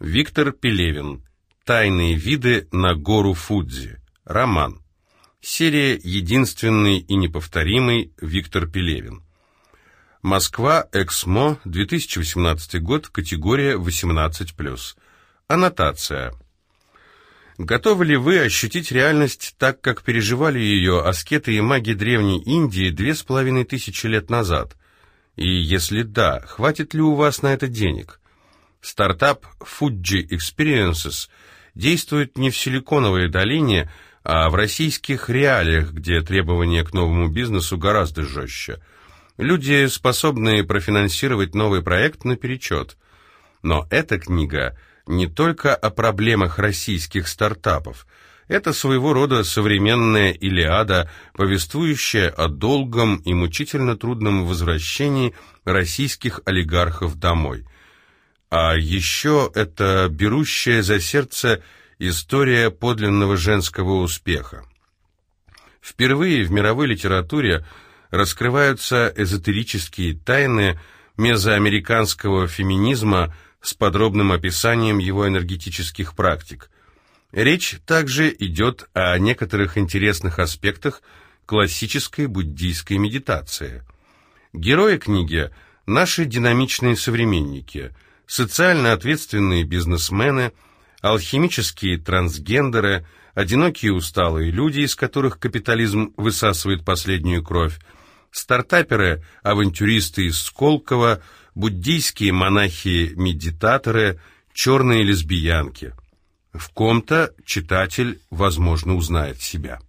Виктор Пелевин. Тайные виды на гору Фудзи. Роман. Серия «Единственный и неповторимый» Виктор Пелевин. Москва, Эксмо, 2018 год, категория 18+. Аннотация. Готовы ли вы ощутить реальность так, как переживали ее аскеты и маги Древней Индии две с половиной тысячи лет назад? И если да, хватит ли у вас на это денег? Стартап Fuji Experiences действует не в Силиконовой долине, а в российских реалиях, где требования к новому бизнесу гораздо жестче. Люди, способные профинансировать новый проект наперечет. Но эта книга не только о проблемах российских стартапов. Это своего рода современная Илиада, повествующая о долгом и мучительно трудном возвращении российских олигархов домой. А еще это берущая за сердце история подлинного женского успеха. Впервые в мировой литературе раскрываются эзотерические тайны мезоамериканского феминизма – с подробным описанием его энергетических практик. Речь также идет о некоторых интересных аспектах классической буддийской медитации. Герои книги – наши динамичные современники, социально ответственные бизнесмены, алхимические трансгендеры, одинокие усталые люди, из которых капитализм высасывает последнюю кровь, стартаперы, авантюристы из Сколково – буддийские монахи-медитаторы, черные лесбиянки. В ком-то читатель, возможно, узнает себя.